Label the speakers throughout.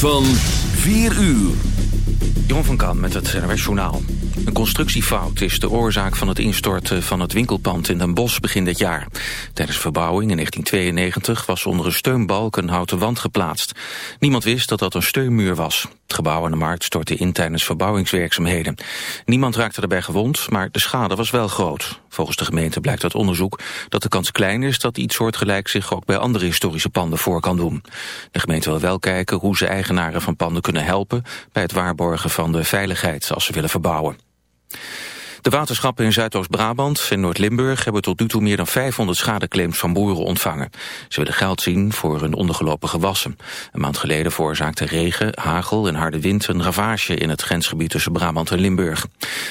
Speaker 1: van 4 uur.
Speaker 2: Jeroen van Kan met het NRS Journaal. Een constructiefout is de oorzaak van het instorten van het winkelpand in Den Bosch begin dit jaar. Tijdens verbouwing in 1992 was onder een steunbalk een houten wand geplaatst. Niemand wist dat dat een steunmuur was. Het gebouw aan de markt stortte in tijdens verbouwingswerkzaamheden. Niemand raakte erbij gewond, maar de schade was wel groot. Volgens de gemeente blijkt uit onderzoek dat de kans klein is dat iets soortgelijks zich ook bij andere historische panden voor kan doen. De gemeente wil wel kijken hoe ze eigenaren van panden kunnen helpen bij het waarborgen van de veiligheid als ze willen verbouwen. De waterschappen in Zuidoost-Brabant en Noord-Limburg hebben tot nu toe meer dan 500 schadeclaims van boeren ontvangen. Ze willen geld zien voor hun ondergelopen gewassen. Een maand geleden veroorzaakte regen, hagel en harde wind een ravage in het grensgebied tussen Brabant en Limburg.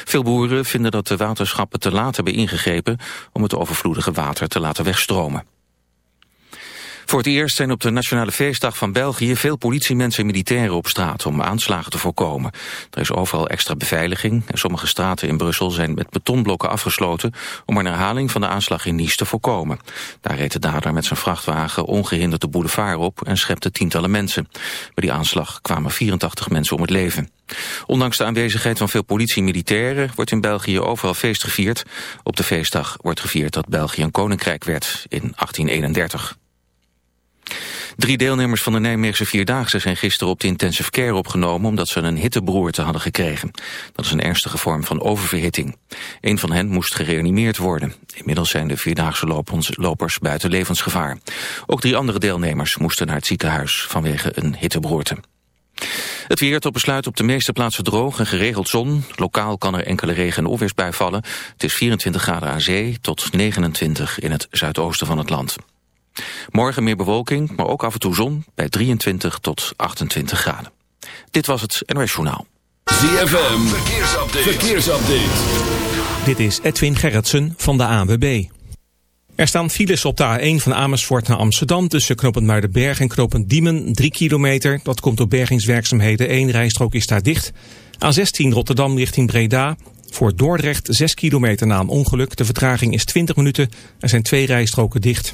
Speaker 2: Veel boeren vinden dat de waterschappen te laat hebben ingegrepen om het overvloedige water te laten wegstromen. Voor het eerst zijn op de Nationale Feestdag van België veel politiemensen en militairen op straat om aanslagen te voorkomen. Er is overal extra beveiliging en sommige straten in Brussel zijn met betonblokken afgesloten om een herhaling van de aanslag in Nice te voorkomen. Daar reed de dader met zijn vrachtwagen ongehinderd de boulevard op en schepte tientallen mensen. Bij die aanslag kwamen 84 mensen om het leven. Ondanks de aanwezigheid van veel politie en militairen wordt in België overal feest gevierd. Op de feestdag wordt gevierd dat België een koninkrijk werd in 1831. Drie deelnemers van de Nijmeegse Vierdaagse zijn gisteren op de intensive care opgenomen omdat ze een hittebroerte hadden gekregen. Dat is een ernstige vorm van oververhitting. Een van hen moest gereanimeerd worden. Inmiddels zijn de Vierdaagse lopers buiten levensgevaar. Ook drie andere deelnemers moesten naar het ziekenhuis vanwege een hittebroerte. Het weer tot besluit op de meeste plaatsen droog en geregeld zon. Lokaal kan er enkele regen- en onweersbui vallen. Het is 24 graden aan zee tot 29 in het zuidoosten van het land. Morgen meer bewolking, maar ook af en toe zon bij 23 tot 28 graden. Dit was het NOS Journaal.
Speaker 1: ZFM, verkeersupdate. verkeersupdate.
Speaker 3: Dit is Edwin Gerritsen van de ANWB. Er staan files op de A1 van Amersfoort naar Amsterdam... tussen knooppunt Muidenberg en knooppunt Diemen, 3 kilometer. Dat komt door bergingswerkzaamheden, één rijstrook is daar dicht. A16 Rotterdam richting Breda. Voor Dordrecht 6 kilometer na een ongeluk. De vertraging is 20 minuten. Er zijn twee rijstroken dicht.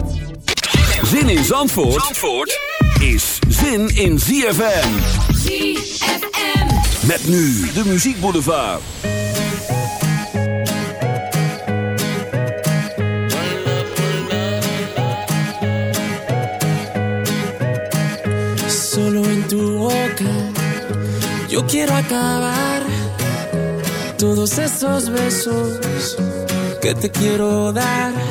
Speaker 1: Zin in Zandvoort, Zandvoort is zin in ZFM.
Speaker 4: ZFM.
Speaker 1: Met nu de muziekboulevard.
Speaker 5: Solo en tu boca yo quiero acabar todos esos besos que te quiero dar.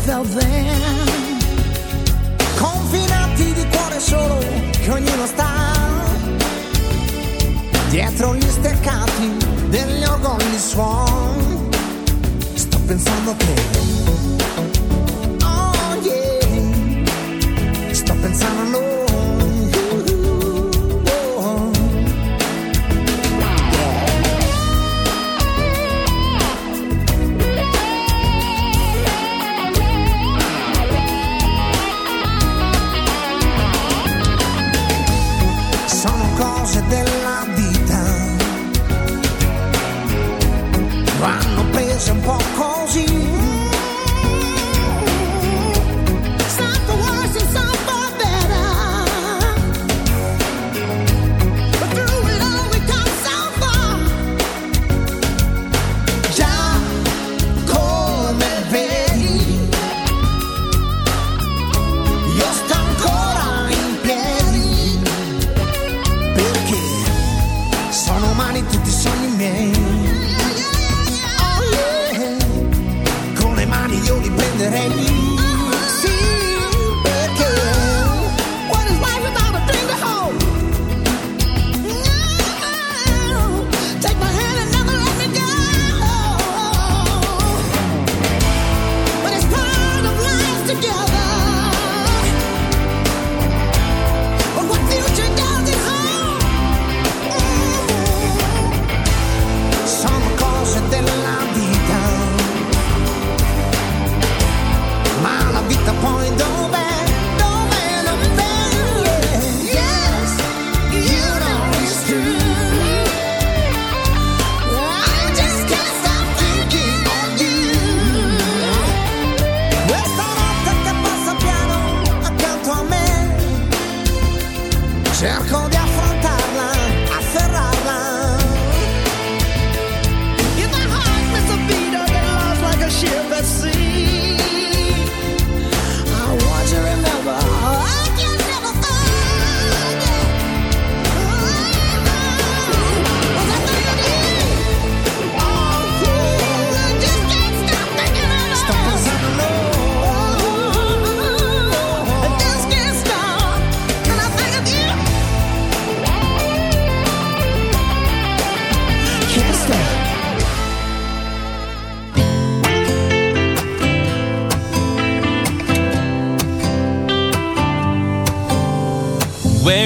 Speaker 6: without
Speaker 7: confinati di cuore solo che ognuno sta dietro gli steccati degli organi suon. Sto pensando che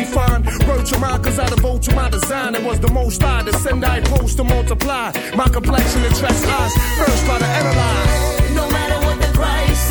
Speaker 8: refine. Word to mine, cause I devote to my design. It was the most I to send, I post to multiply. My complexion attracts eyes. First, try to analyze.
Speaker 7: No matter what the price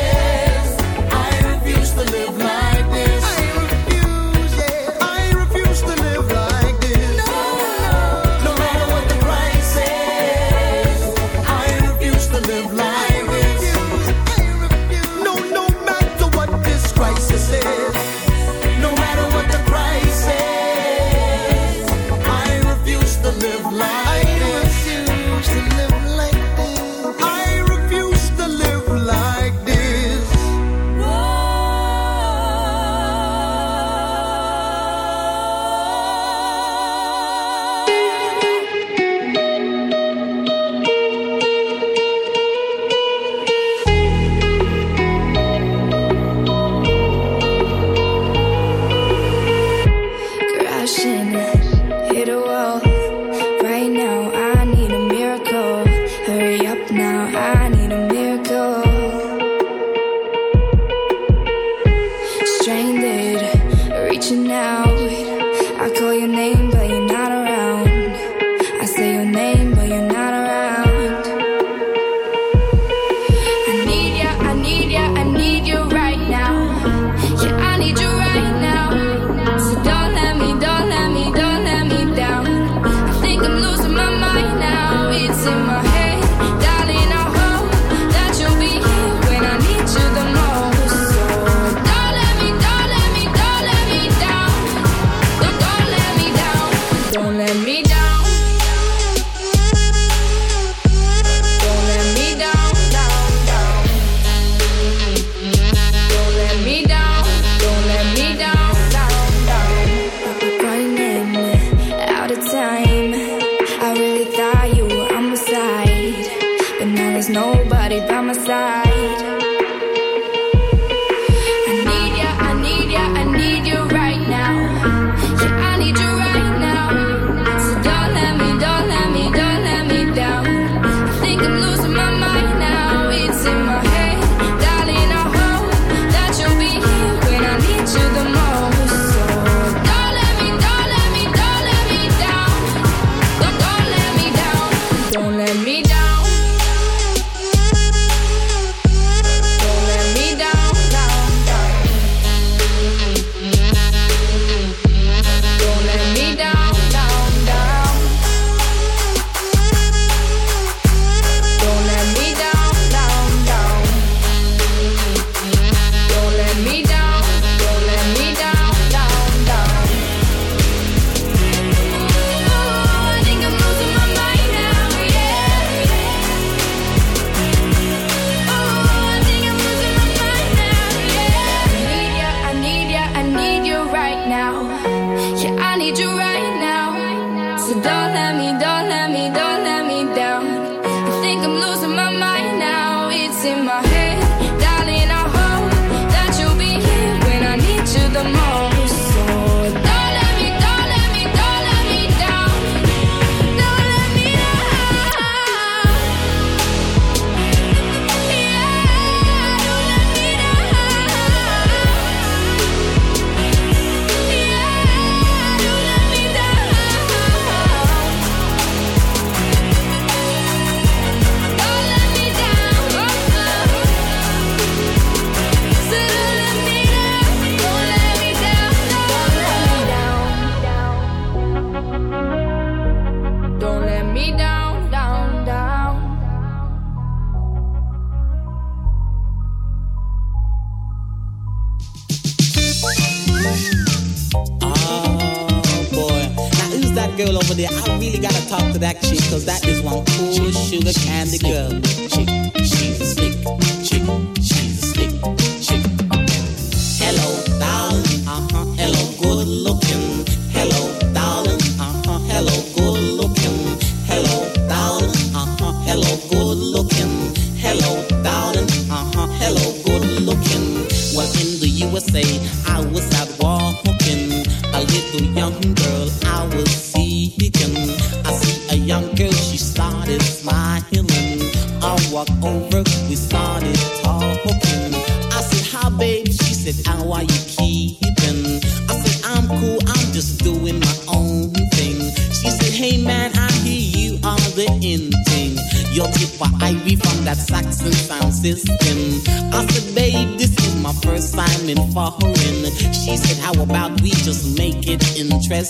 Speaker 9: in my head.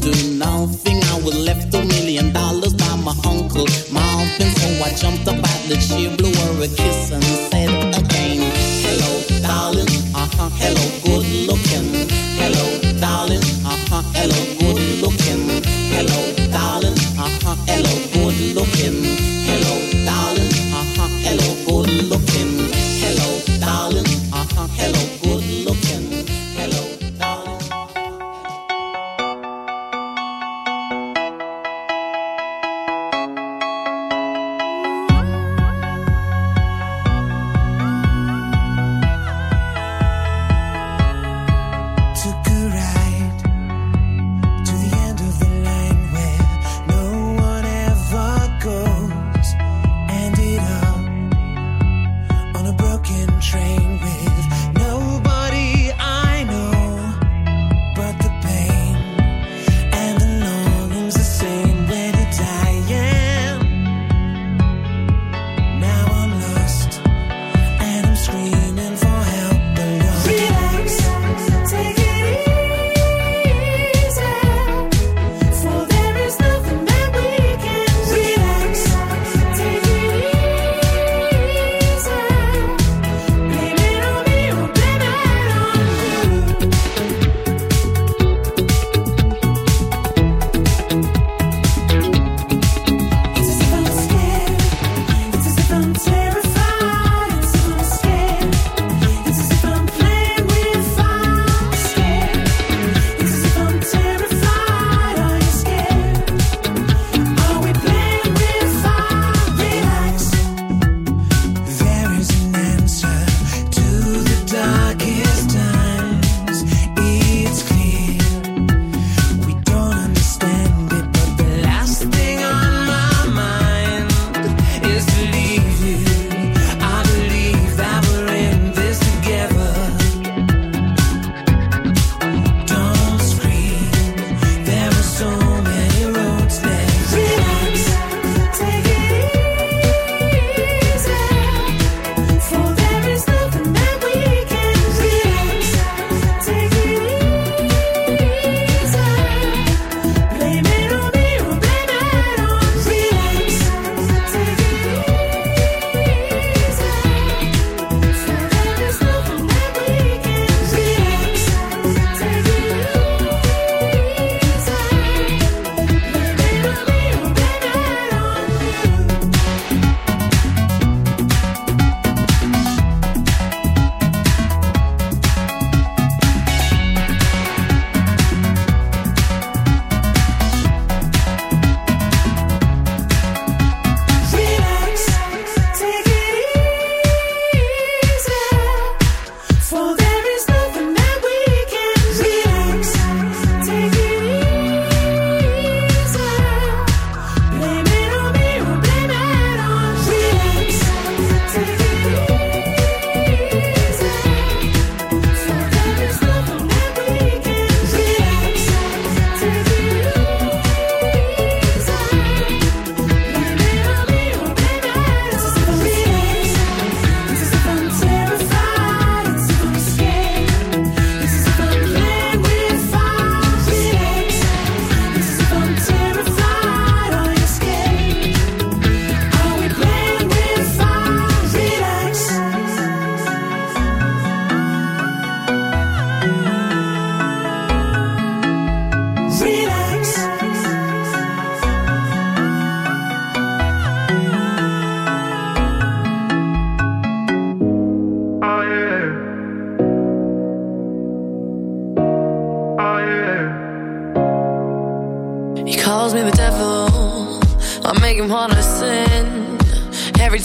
Speaker 10: Do
Speaker 4: nothing. I was left a million dollars by my uncle Marvin. So I jumped up out the chair, blew her a kiss, and said again, Hello, darling. Uh huh, hello.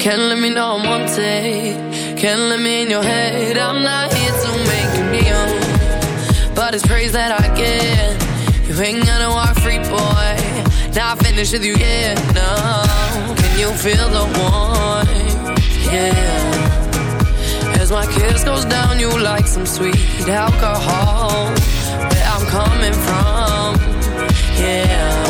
Speaker 11: Can't let me know I'm wanted. Can't let me in your head. I'm not here to make you kneel, but it's praise that I get. You ain't gonna walk free, boy. Now I finish with you, yeah. No, can you feel the warmth? Yeah. As my kiss goes down, you like some sweet alcohol. Where I'm coming from, yeah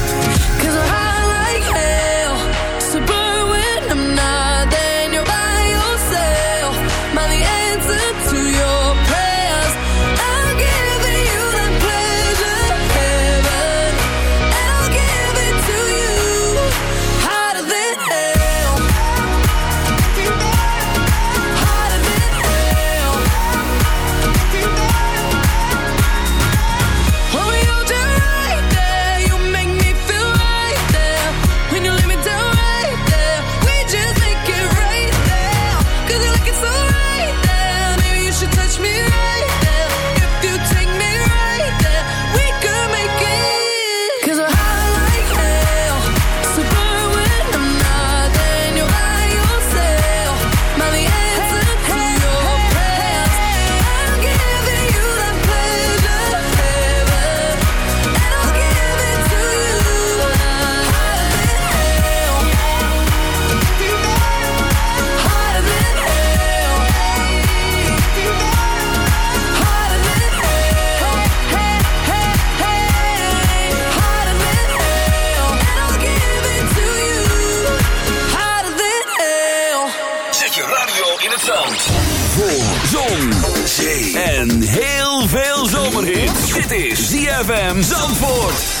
Speaker 1: Zandvoort.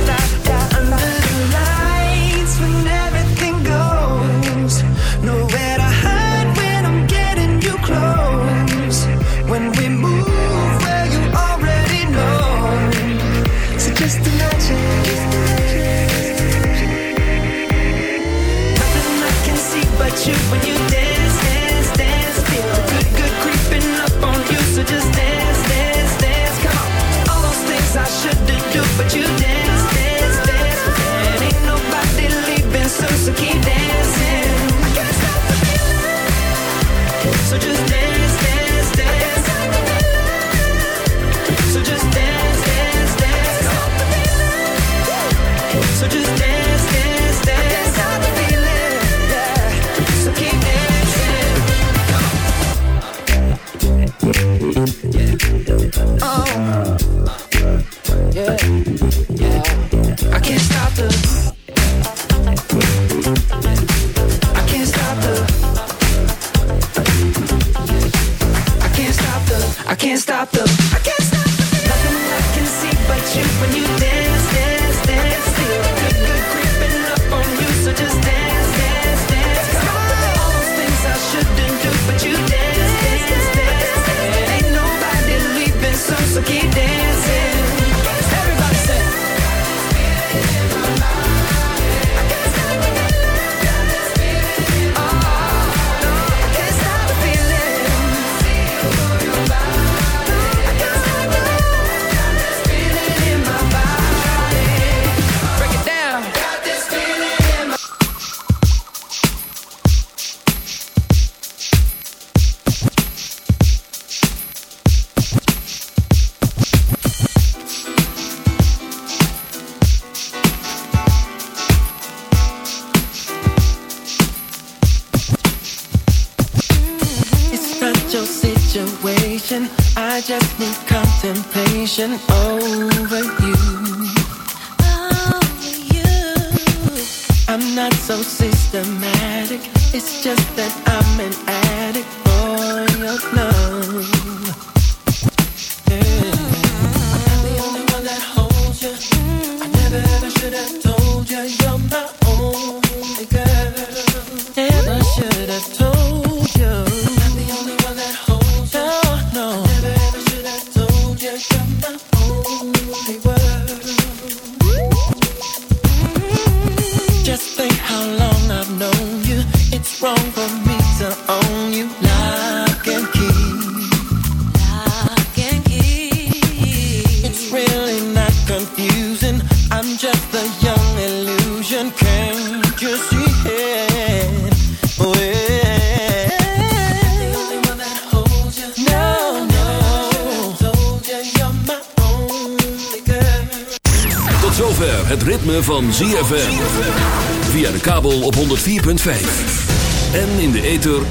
Speaker 1: Attention.